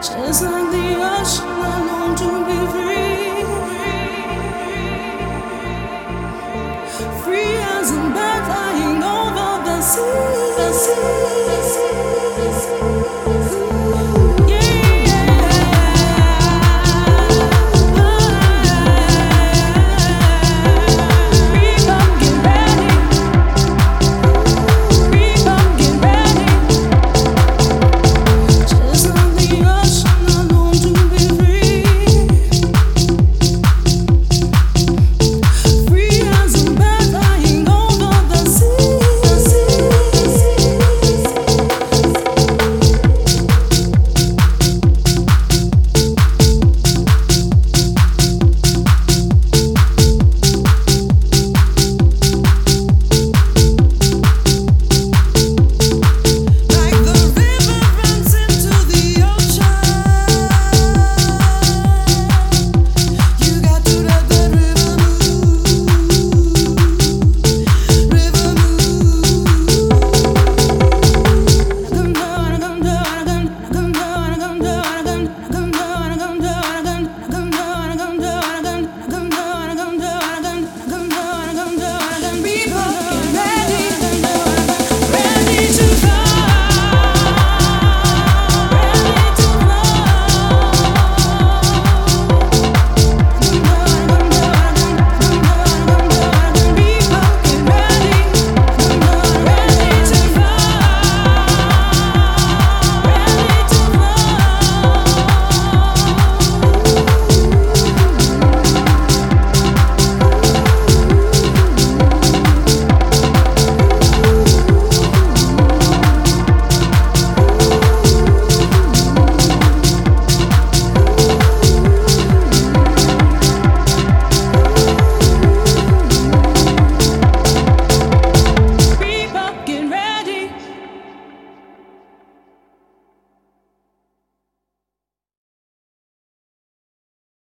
Just like the ocean, I long to be free. Free as a bird flying over the sea.